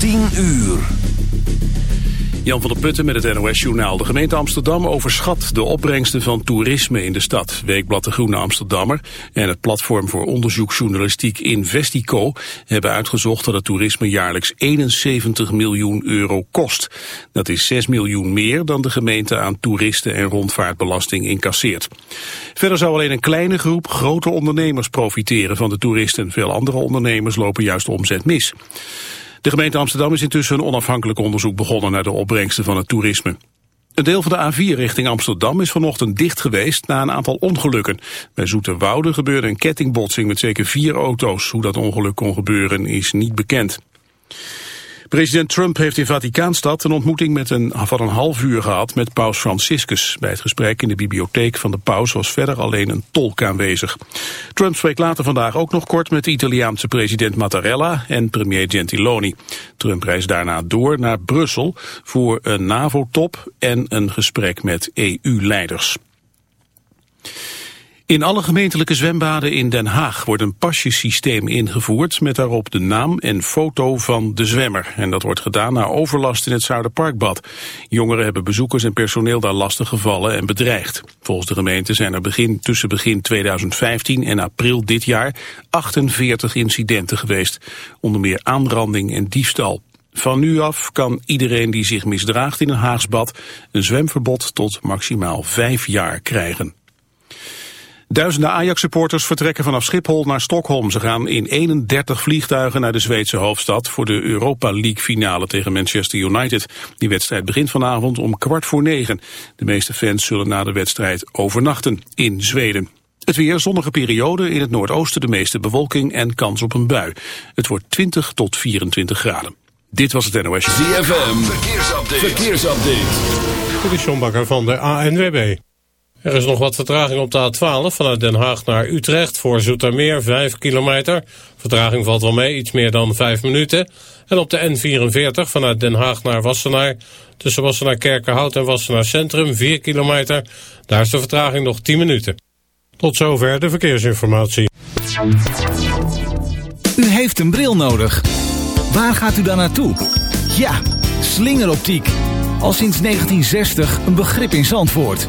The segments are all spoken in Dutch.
10 uur. Jan van der Putten met het NOS-journaal. De gemeente Amsterdam overschat de opbrengsten van toerisme in de stad. Weekblad De Groene Amsterdammer en het platform voor onderzoeksjournalistiek Investico hebben uitgezocht dat het toerisme jaarlijks 71 miljoen euro kost. Dat is 6 miljoen meer dan de gemeente aan toeristen en rondvaartbelasting incasseert. Verder zou alleen een kleine groep grote ondernemers profiteren van de toeristen. Veel andere ondernemers lopen juist omzet mis. De gemeente Amsterdam is intussen een onafhankelijk onderzoek begonnen naar de opbrengsten van het toerisme. Een deel van de A4 richting Amsterdam is vanochtend dicht geweest na een aantal ongelukken. Bij Zoeterwoude gebeurde een kettingbotsing met zeker vier auto's. Hoe dat ongeluk kon gebeuren is niet bekend. President Trump heeft in Vaticaanstad een ontmoeting met een, van een half uur gehad met paus Franciscus. Bij het gesprek in de bibliotheek van de paus was verder alleen een tolk aanwezig. Trump spreekt later vandaag ook nog kort met de Italiaanse president Mattarella en premier Gentiloni. Trump reist daarna door naar Brussel voor een NAVO-top en een gesprek met EU-leiders. In alle gemeentelijke zwembaden in Den Haag wordt een pasjesysteem ingevoerd met daarop de naam en foto van de zwemmer. En dat wordt gedaan na overlast in het Zuiderparkbad. Jongeren hebben bezoekers en personeel daar lastig gevallen en bedreigd. Volgens de gemeente zijn er begin, tussen begin 2015 en april dit jaar 48 incidenten geweest. Onder meer aanranding en diefstal. Van nu af kan iedereen die zich misdraagt in een Haagsbad een zwemverbod tot maximaal vijf jaar krijgen. Duizenden Ajax-supporters vertrekken vanaf Schiphol naar Stockholm. Ze gaan in 31 vliegtuigen naar de Zweedse hoofdstad voor de Europa League finale tegen Manchester United. Die wedstrijd begint vanavond om kwart voor negen. De meeste fans zullen na de wedstrijd overnachten in Zweden. Het weer, zonnige periode, in het noordoosten de meeste bewolking en kans op een bui. Het wordt 20 tot 24 graden. Dit was het NOS. ZFM, verkeersupdate. verkeersupdate. Dit is John Bakker van de ANWB. Er is nog wat vertraging op de A12 vanuit Den Haag naar Utrecht voor Zoetermeer 5 kilometer. Vertraging valt wel mee, iets meer dan 5 minuten. En op de N44 vanuit Den Haag naar Wassenaar tussen Wassenaar Kerkenhout en Wassenaar Centrum 4 kilometer. Daar is de vertraging nog 10 minuten. Tot zover de verkeersinformatie. U heeft een bril nodig. Waar gaat u dan naartoe? Ja, slingeroptiek. Al sinds 1960 een begrip in Zandvoort.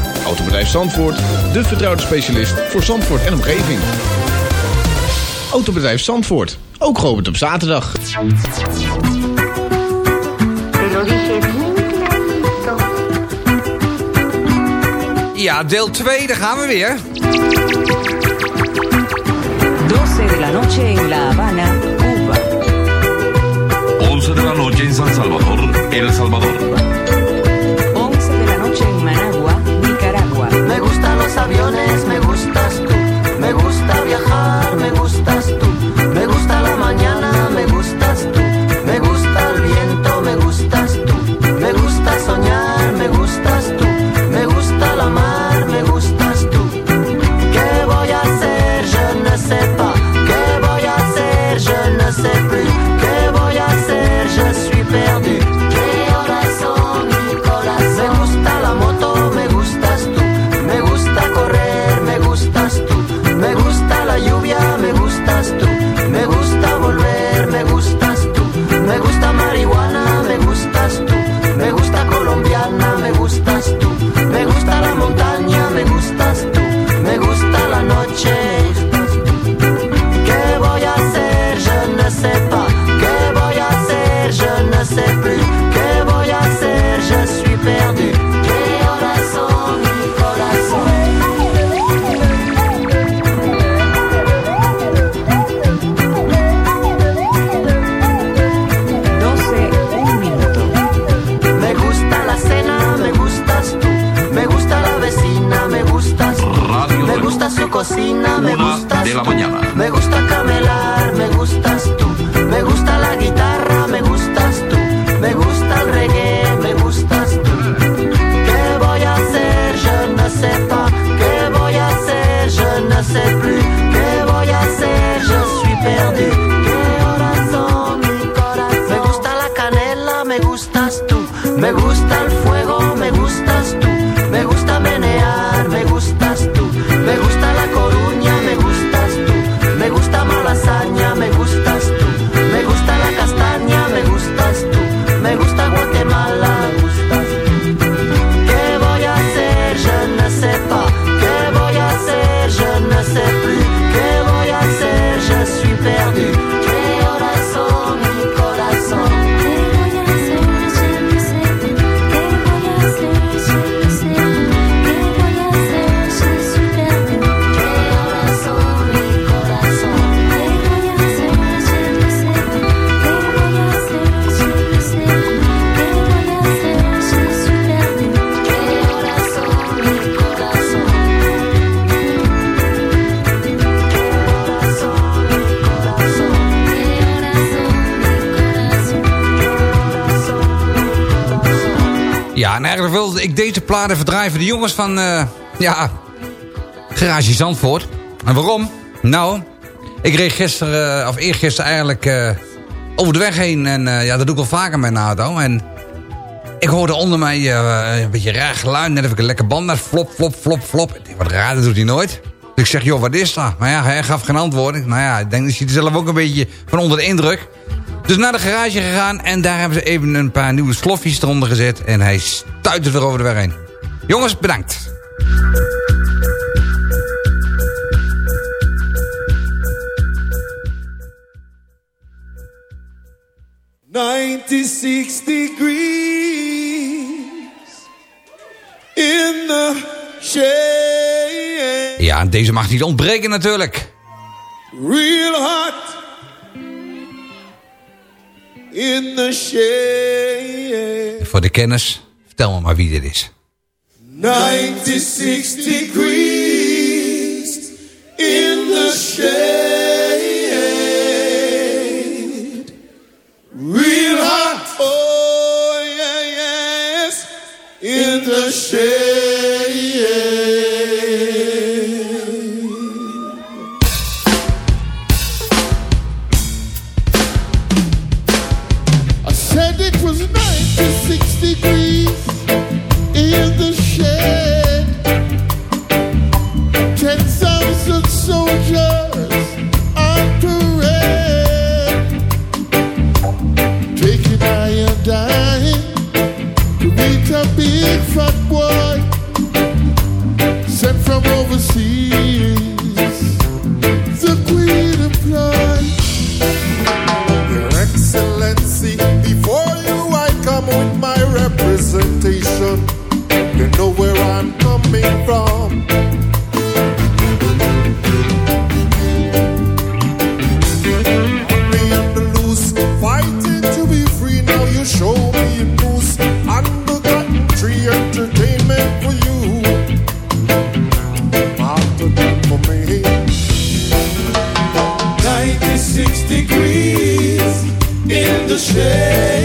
Autobedrijf Zandvoort, de vertrouwde specialist voor Zandvoort en omgeving. Autobedrijf Zandvoort, ook geopend op zaterdag. Ja, deel 2, daar gaan we weer. 12 de la noche en La Habana, Cuba. 11 de la noche en San Salvador, El Salvador. Aviones, cocina, me gustas de la tú. mañana. Me gusta camelar, me gustas tú. Me gusta la guitarra, me gustas tú. Me gusta el reggae, me gustas tú. ¿Qué voy a hacer? Je ne sais pas. ¿Qué voy a hacer? Je ne sais plus. ¿Qué voy a hacer? Je suis perdu. ¿Qué horas son, mi corazón? Me gusta la canela, me gustas tú. Me gusta el Eigenlijk wilde ik deze platen verdrijven. De jongens van, eh, ja, Garage Zandvoort. En waarom? Nou, ik reed gisteren, eh, of eergisteren eigenlijk, eh, over de weg heen. En ja, dat doe ik wel vaker met een. En ik hoorde onder mij een beetje raar geluid. Net of ik een lekker band had. Flop, flop, flop, flop. Ik denk, wat raar, dat doet hij nooit. Dus ik zeg, joh, wat is dat? Maar ja, hij gaf geen antwoord. Ik, Nou ja, ik denk dat je er zelf ook een beetje van onder de indruk. Dus naar de garage gegaan en daar hebben ze even een paar nieuwe slofjes eronder gezet. En hij stuit er weer over de weg heen. Jongens, bedankt. Ninety-six degrees in the shade. Ja, en deze mag niet ontbreken natuurlijk. Real hot in the shade. Voor de kennis, vertel me maar wie dit is. 96 degrees in the shade. Real hot. Oh, yeah, yes. In the shade. Iodine to meet a big fat boy sent from overseas. The Queen employed. Your Excellency, before you I come with my representation. You know where I'm coming from. The shade.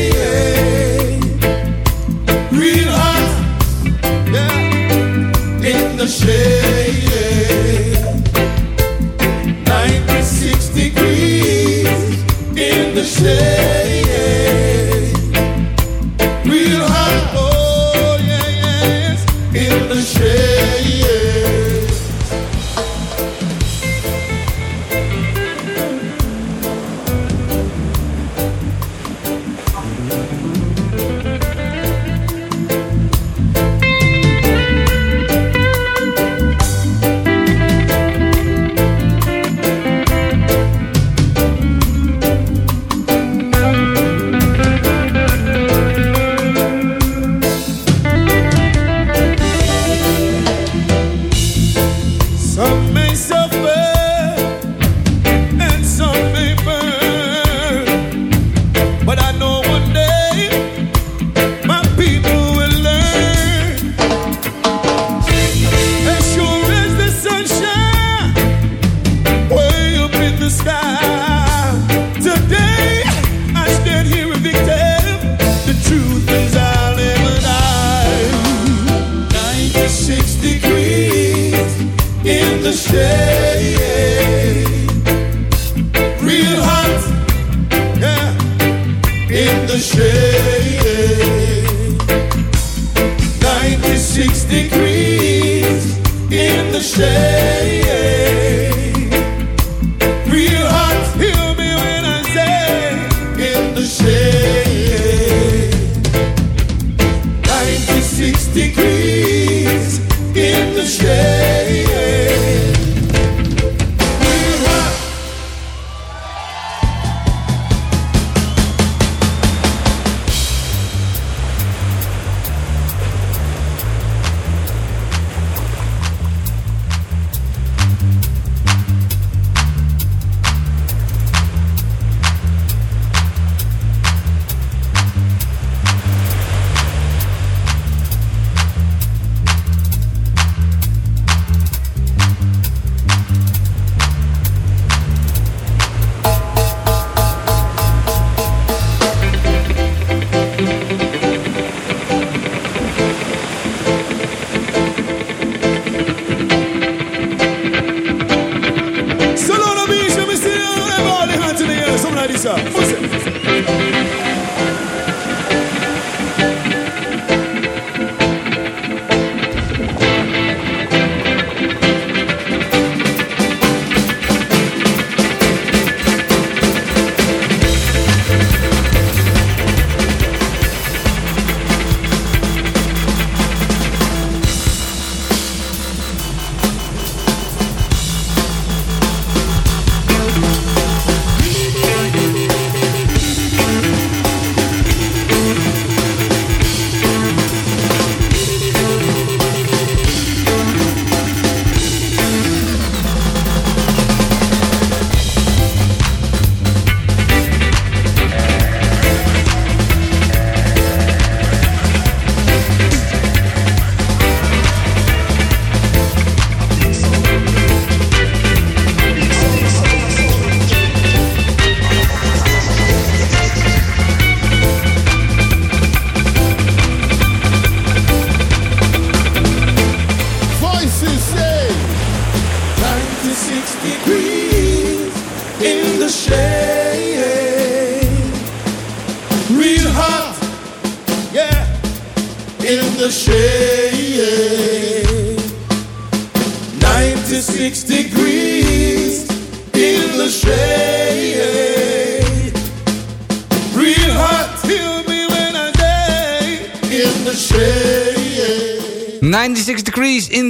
96 degrees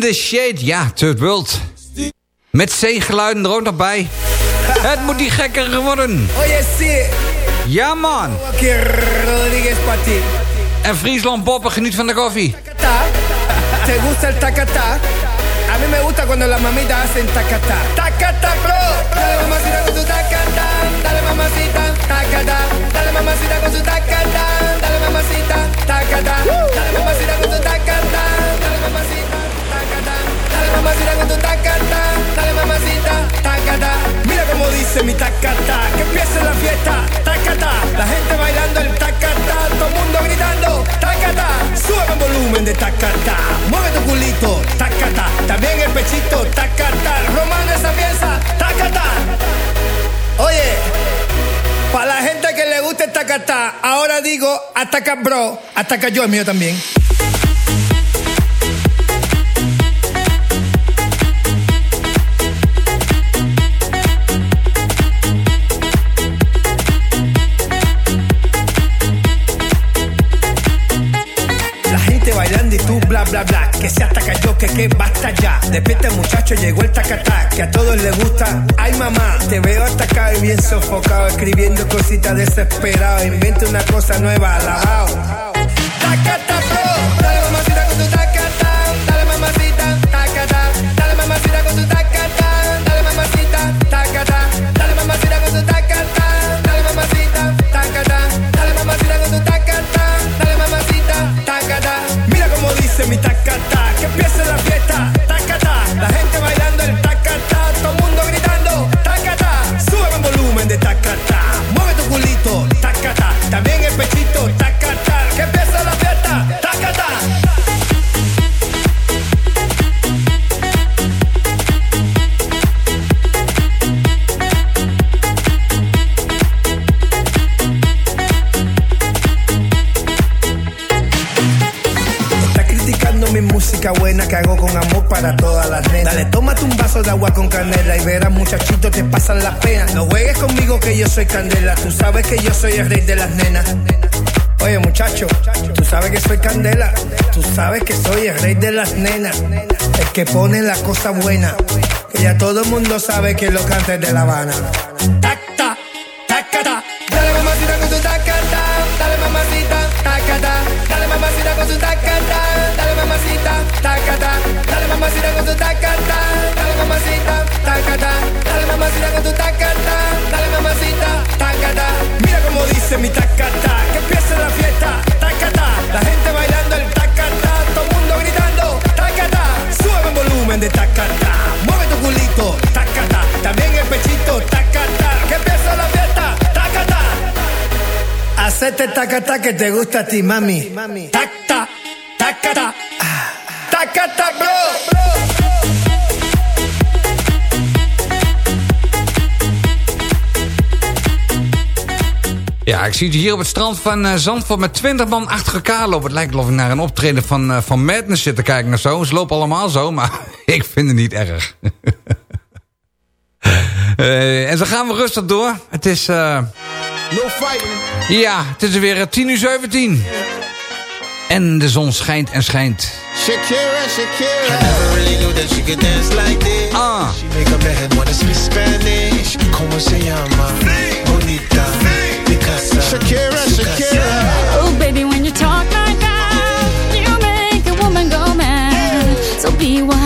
the shade. Ja, Third World. Met zeegeluiden er ook nog bij. Het moet niet gekker worden. Oye, sí. Ja, man. En Friesland Poppen geniet van de koffie. ¿Te gusta el tacatá? A mí me gusta cuando las mamitas hacen tacatá. Tacatá, bro. Dale mamacita con tu tacatá. Dale mamacita, tacatá. Dale mamacita con tu tacatá. Dale mamacita, tacatá. Dale mamacita con tu tacatá. Dale mamacita, con tu tacatá. Dale mamacita, tacatá. Mira cómo dice mi tacatá. Que empiece la fiesta, tacatá. La gente bailando el tacatá. Todo el mundo gritando, tacatá. Sube el volumen de tacatá. Mueve tu culito, tacatá. También el pechito, tacatá. Román esa pieza, tacatá. Oye, para la gente que le gusta el tacatá, ahora digo ataca bro, ataca yo el mío también. Bailando y tú bla bla bla. Que se ataca yo, que que basta ya. Despierta muchacho, llegó el tacatá Que a todos les gusta. Ay mamá, te veo atacado y bien sofocado Escribiendo cositas desesperado Inventa una cosa nueva, alabao. Tacata tacata Que empiece No juegues conmigo que yo soy candela, tú sabes que yo soy el rey de las nenas. Oye muchacho, tú sabes que soy candela, tú sabes que soy el rey de las nenas, el que pone la cosa buena, que ya todo el mundo sabe que lo canta de La Habana. Tacata que te gusta ti, mami. Tacata, bro. Ja, ik zie het hier op het strand van eh, Zandvoort met 20 man achter elkaar lopen. Het lijkt alsof ik naar een optreden van, eh, van Madness zit te kijken of zo. Ze lopen allemaal zo, maar ik vind het niet erg. Eh, en zo gaan we rustig door. Het is... eh, No fighting. ja, het is weer eh, 10 uur 17. En de zon schijnt en schijnt. Shakira, Shakira. I never really knew that she could dance like this. Ah. She make a man wanna speak Spanish. Como se llama? Bonita. Picasa. Shakira, Shakira. Oh, baby, when you talk like that, you make a woman go mad. So be wise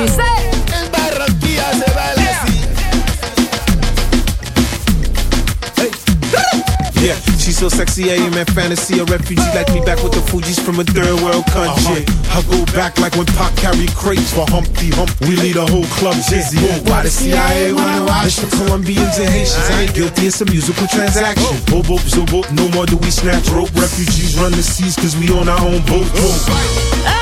así. En Barranquilla se baila así. Yeah, she's so sexy, I am in fantasy. A refugee like me back with the Fuji's from a third world country. Uh-huh. I go back like when Pac carried crates for Humpty Hump. We lead a whole club dizzy. Why the CIA wanna watch the Colombians and Haitians? I ain't guilty, it's a musical transaction. Oh. Boop, boop, so boop, no more do we snatch rope. Refugees run the seas cause we on our own boat. Oh. I'm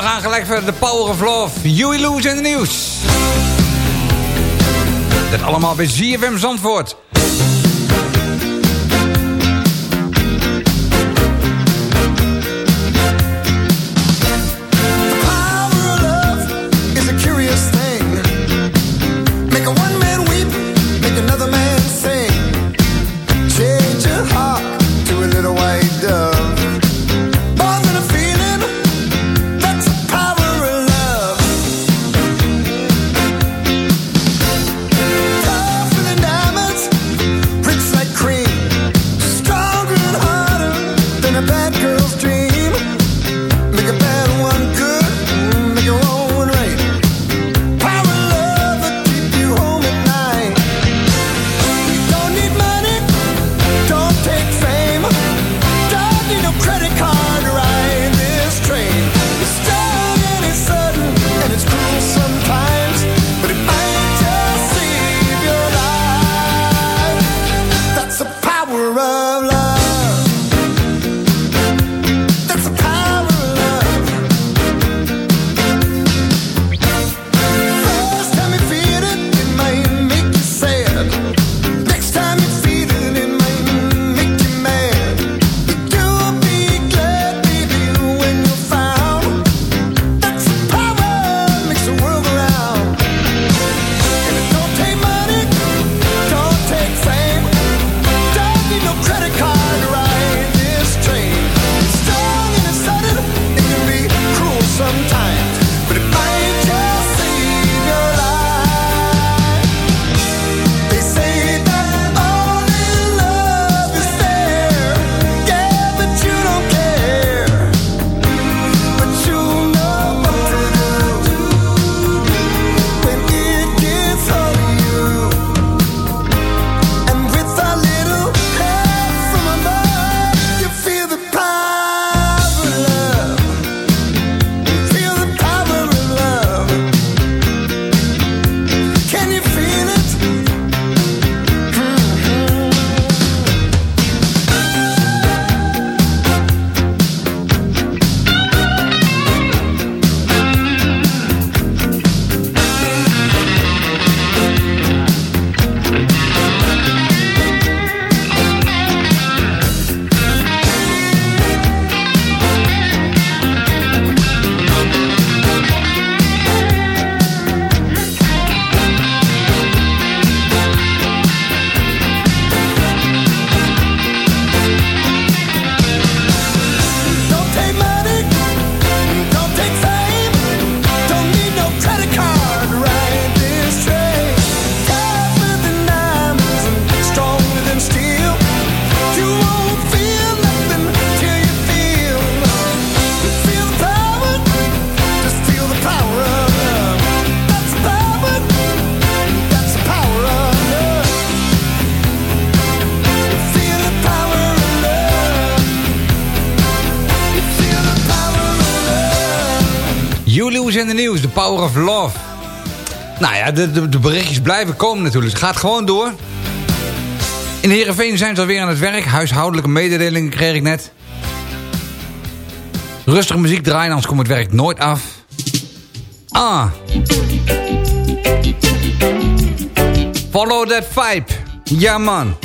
we gaan gelijk verder. de Power of Love, You Lose in de Nieuws. Dat allemaal bij ZFM Zandvoort. En de nieuws, de The Power of Love. Nou ja, de, de, berichtjes blijven komen natuurlijk. Het gaat gewoon door. In Heerenveen zijn ze alweer aan het werk. Huishoudelijke mededelingen kreeg ik net. Rustige muziek draaien, anders komt het werk nooit af. Ah. Follow that vibe. Ja, man.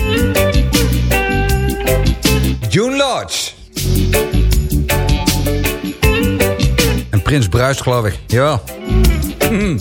June Lodge. Prins bruist geloof ik. ja. Mm.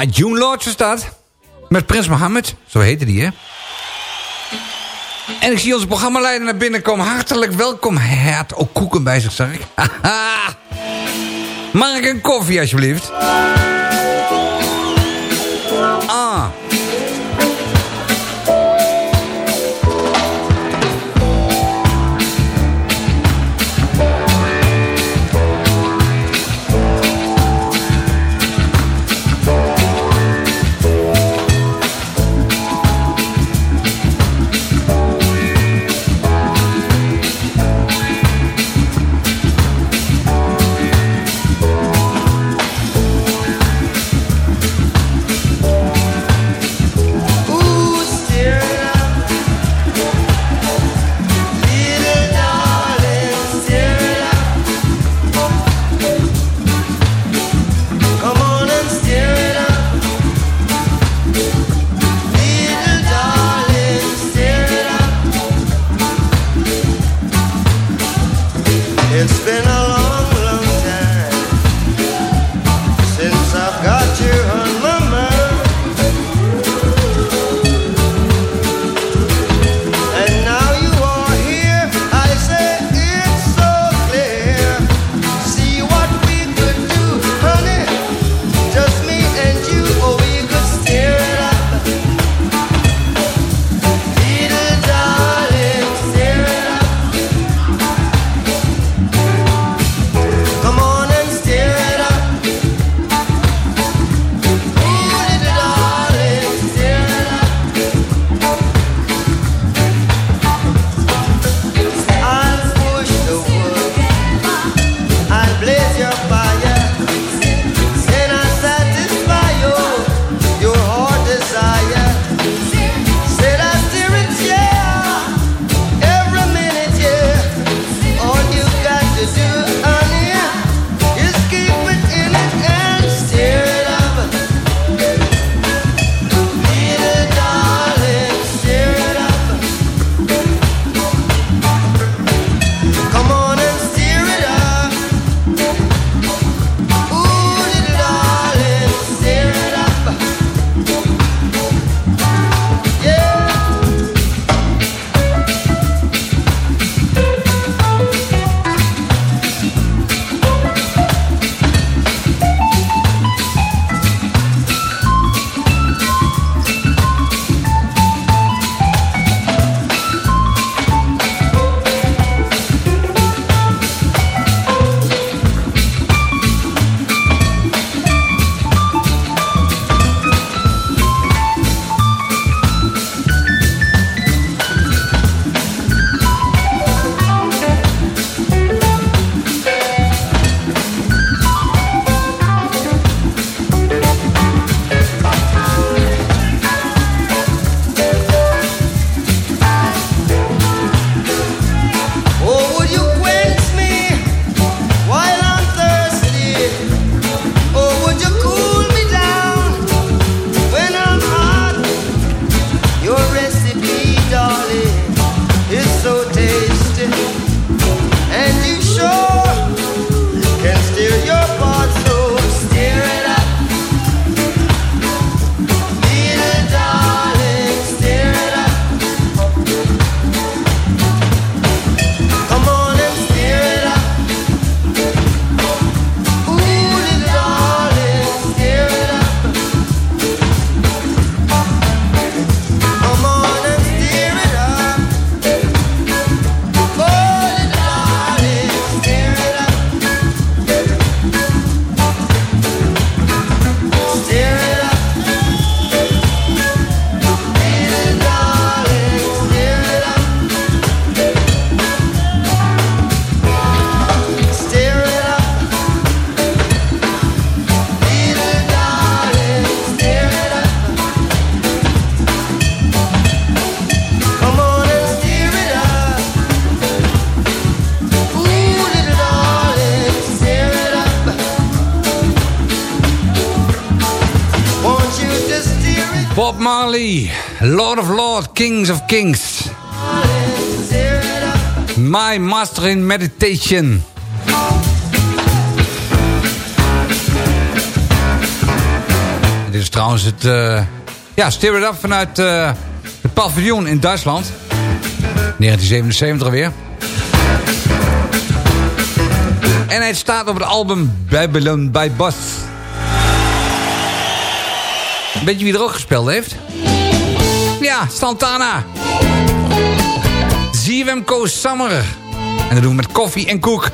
Ja, June Lodge was dat. Met Prins Mohammed, zo heette die, hè? En ik zie onze programmaleider naar binnen komen. Hartelijk welkom. Hij had ook koeken bij zich, zag ik. Haha. Mag ik een koffie, alsjeblieft? Kings of Kings. My Master in Meditation. Dit is trouwens het... Eh, ja, Steer It Up vanuit eh, het paviljoen in Duitsland. 1977 weer. En hij staat op het album Babylon by Bas. Weet je wie er ook gespeeld heeft? Ja, Santana. Zie hem Summer. En dat doen we met koffie en koek.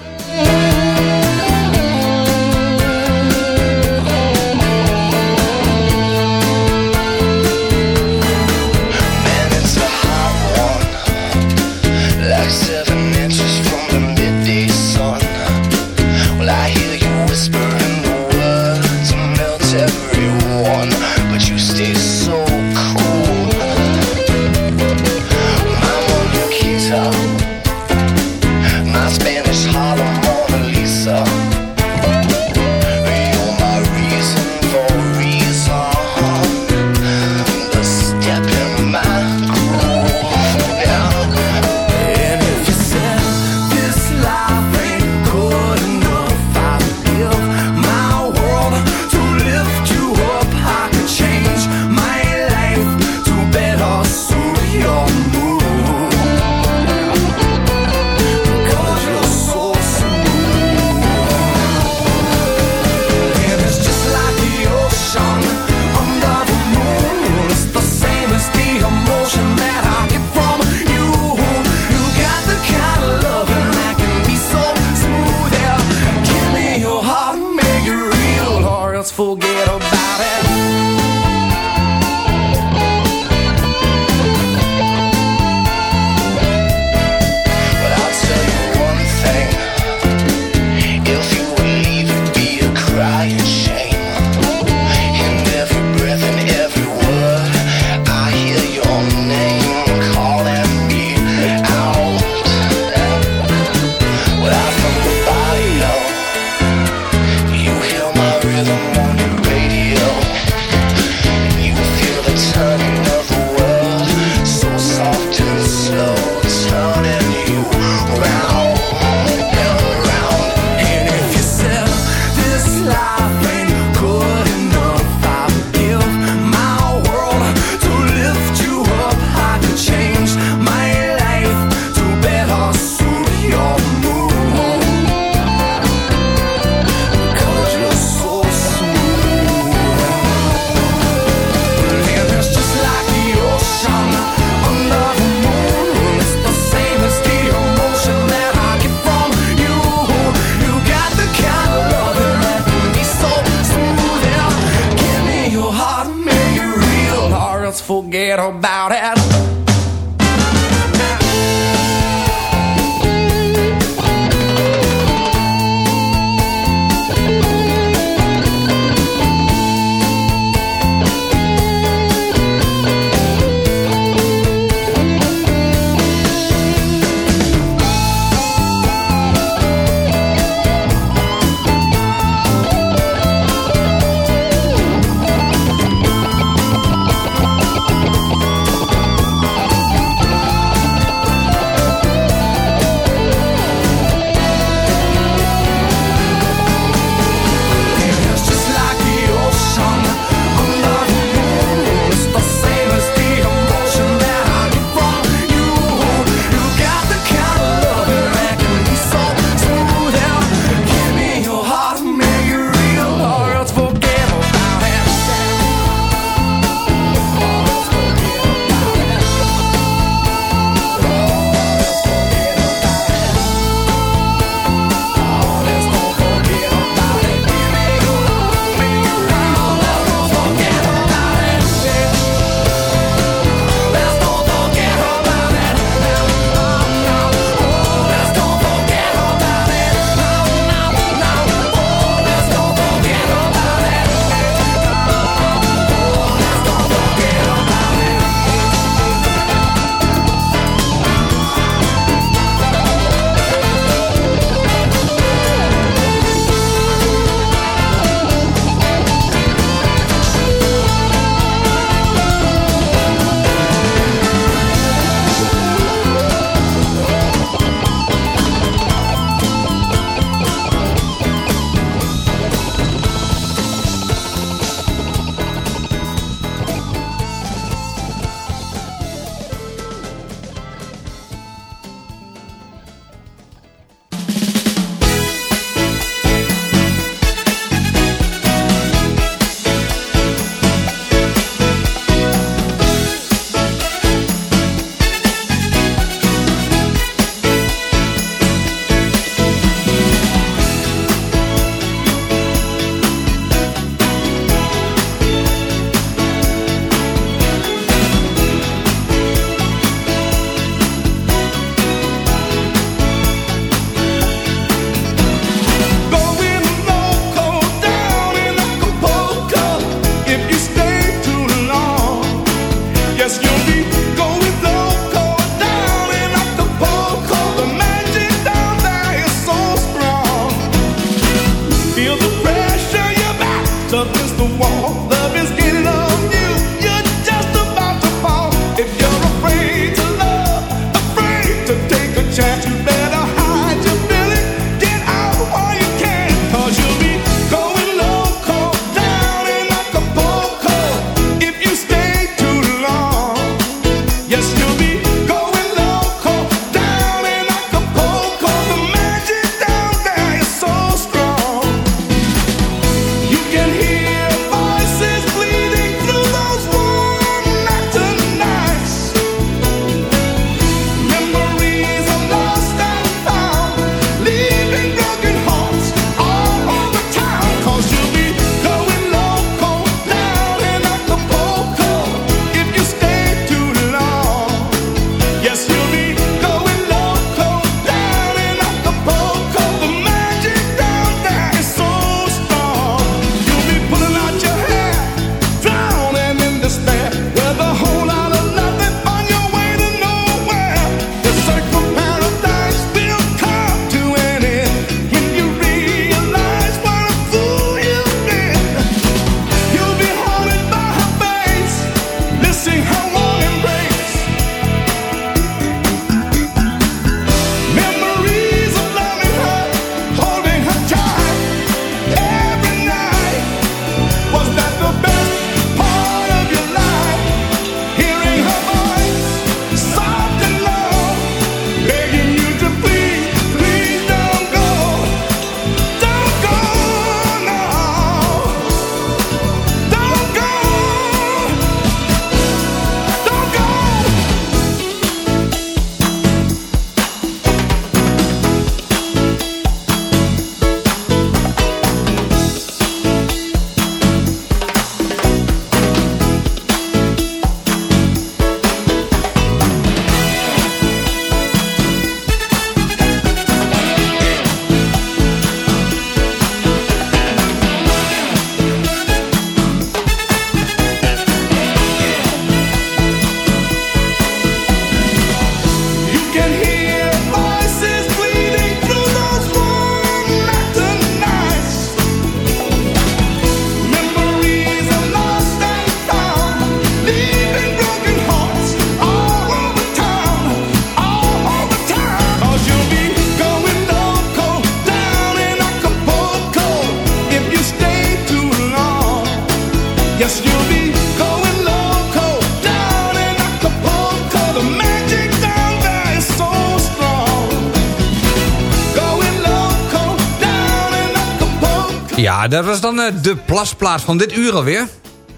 Dat was dan eh, de plasplaats van dit uur alweer.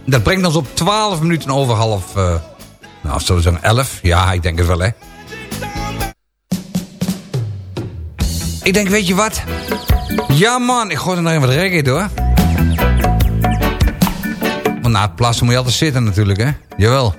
Dat brengt ons op 12 minuten over half... Eh, nou, zullen we zeggen 11? Ja, ik denk het wel, hè. Ik denk, weet je wat? Ja, man, ik gooi er nog even wat reggae door. Want na het plassen moet je altijd zitten natuurlijk, hè. Jawel.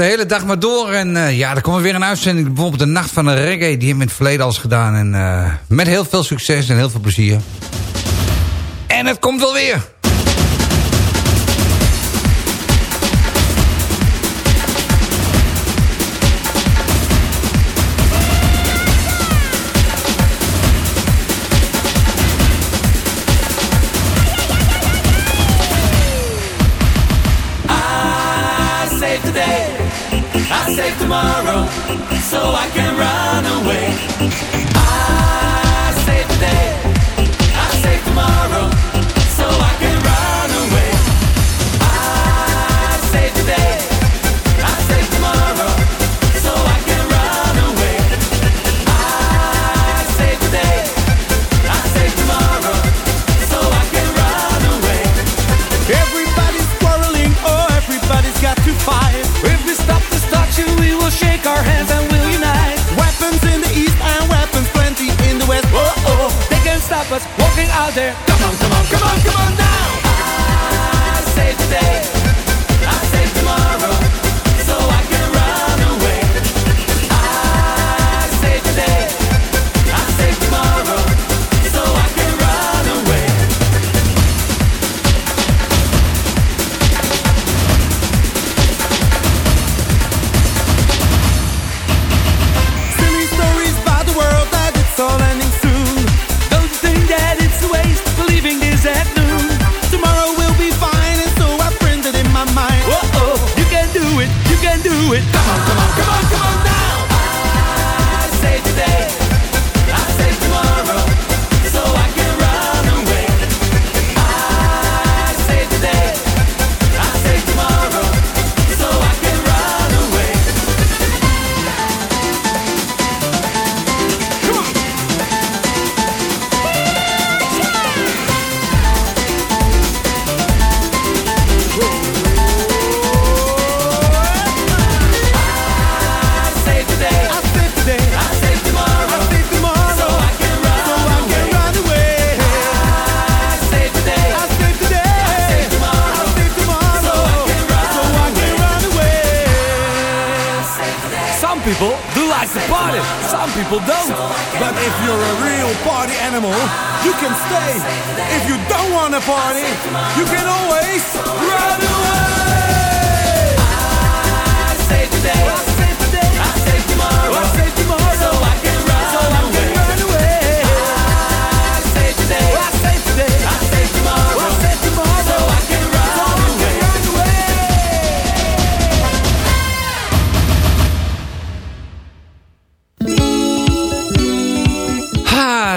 de hele dag maar door. En uh, ja, er komt weer een uitzending. Bijvoorbeeld de Nacht van de Reggae. Die hebben we in het verleden al eens gedaan. En eh, met heel veel succes en heel veel plezier. En het komt wel weer. I save tomorrow so I can run away. I save today. us walking out there. Come on, come on, come on, come on now. I say today. like to party, some people don't. But if you're a real party animal, you can stay. If you don't want to party, you can always run away. I say today.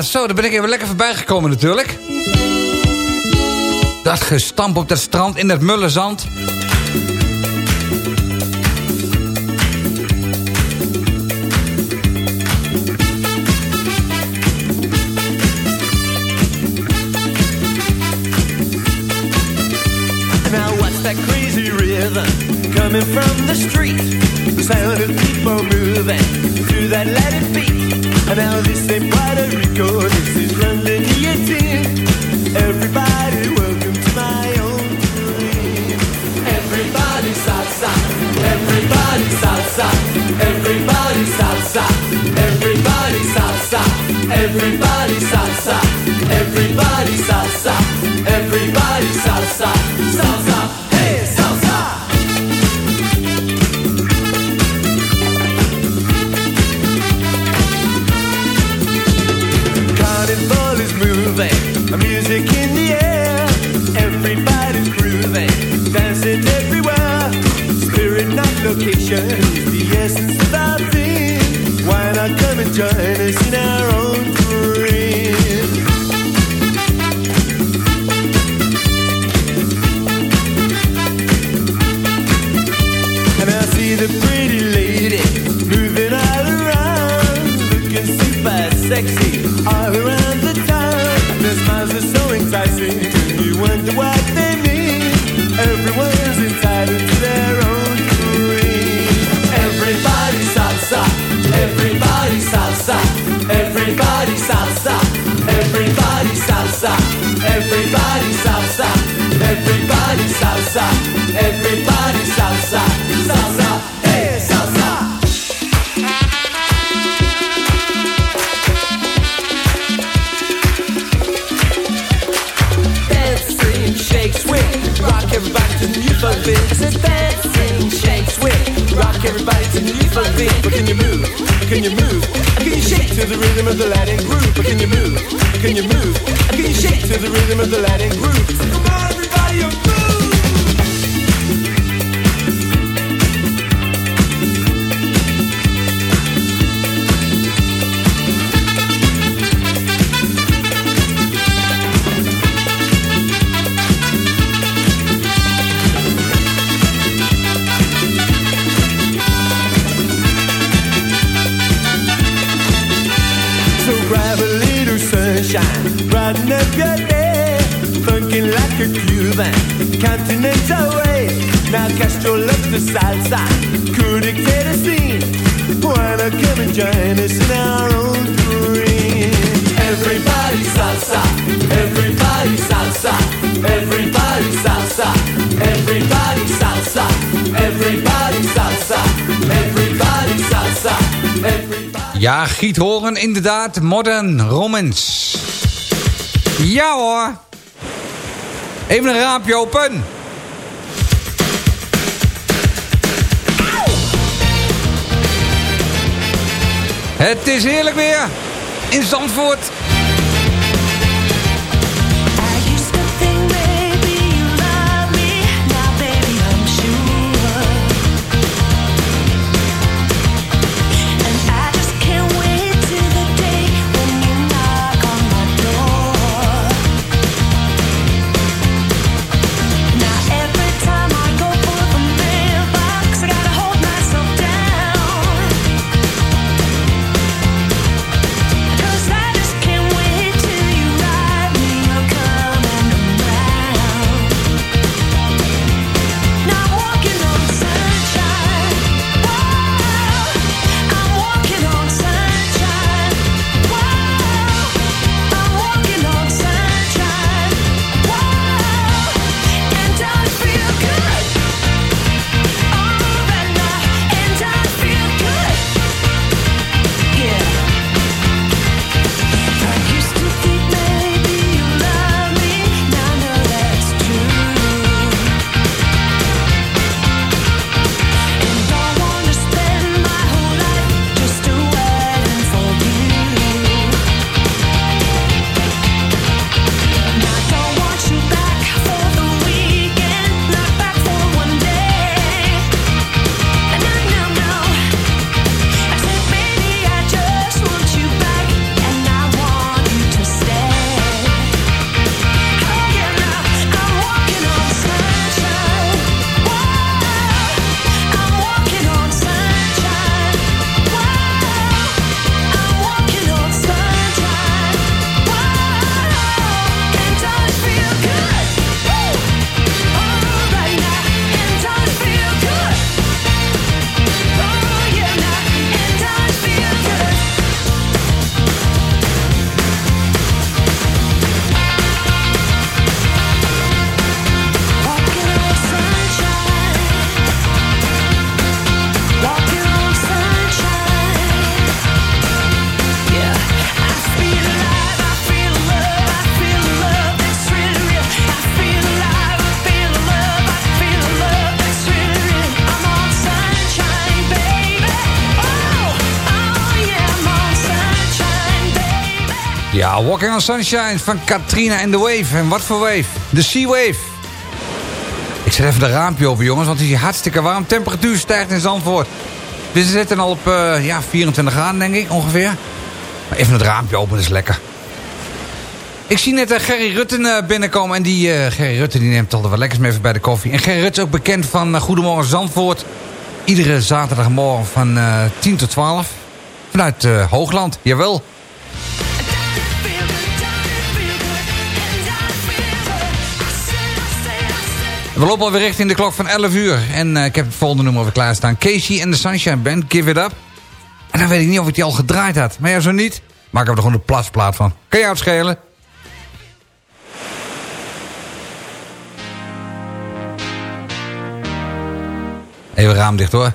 zo, daar ben ik even lekker voorbij gekomen natuurlijk. Dat gestamp op dat strand in dat mullenzand. coming from the street The sound of people moving to that let it beat And now this ain't because vaginas is our own dreams. Everybody salsa, everybody salsa, everybody salsa, everybody salsa, everybody salsa, everybody salsa. Ja, giet horen inderdaad, modern romans. Ja hoor. Even een raampje open. Het is heerlijk weer in Zandvoort. Ja, Walking on Sunshine van Katrina and the Wave. En wat voor wave? De Sea Wave. Ik zet even de raampje open, jongens, want het is hartstikke warm. Temperatuur stijgt in Zandvoort. We zitten al op eh, ja, 24 graden, denk ik, ongeveer. Maar even het raampje open, is lekker. Ik zie net uh, Gerry Rutten eh, binnenkomen. En die Gerry Rutten die neemt altijd wat lekkers mee even bij de koffie. En Gerry Rutten is ook bekend van Goedemorgen Zandvoort. Iedere zaterdagmorgen van 10 tot 12. Vanuit Hoogland, jawel. We lopen alweer richting de klok van 11 uur. En uh, ik heb het volgende nummer weer klaarstaan. Casey en de Sunshine Band, Give It Up. En dan weet ik niet of ik die al gedraaid had. Maar ja, zo niet. Maak er gewoon een platsplaat van. Kan jou het schelen? Even raam dicht hoor.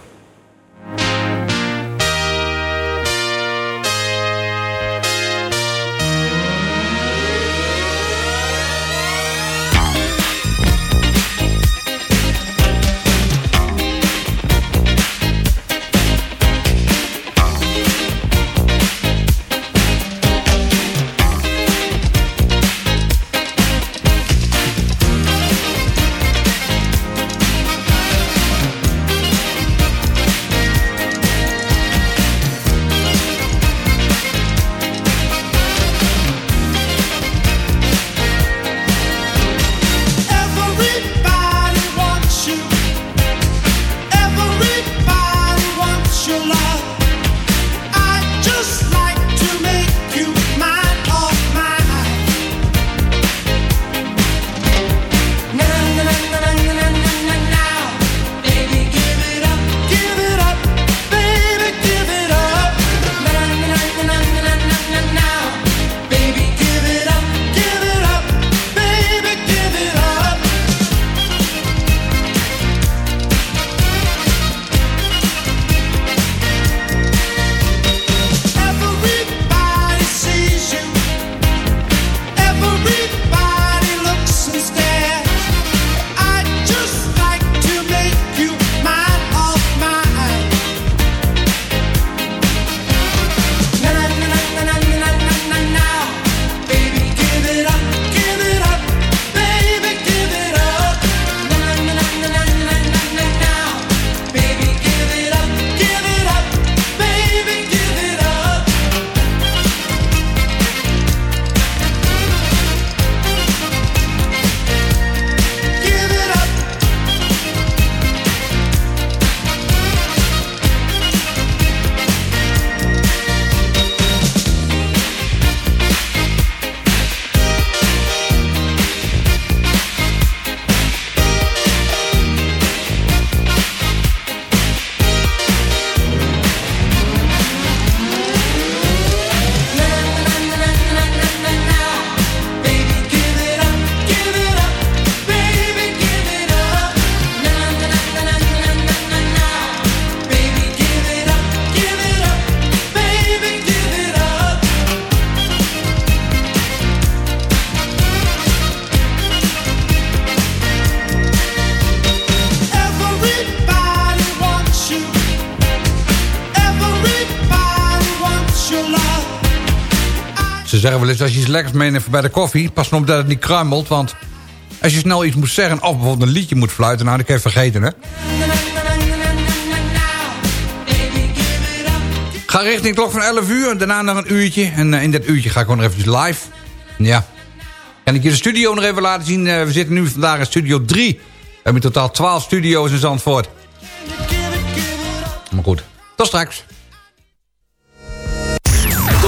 Eens, als je iets lekkers meeneemt bij de koffie... pas op dat het niet kruimelt, want... als je snel iets moet zeggen of bijvoorbeeld een liedje moet fluiten... nou, dat heb je vergeten, hè? Ga richting klok van 11 uur, daarna nog een uurtje. En eh, in dat uurtje ga ik gewoon nog eventjes live. Ja. Kan ik je de studio nog even laten zien? Eh, we zitten nu vandaag in studio 3. We hebben in totaal 12 studio's in Zandvoort. Maar goed, tot straks.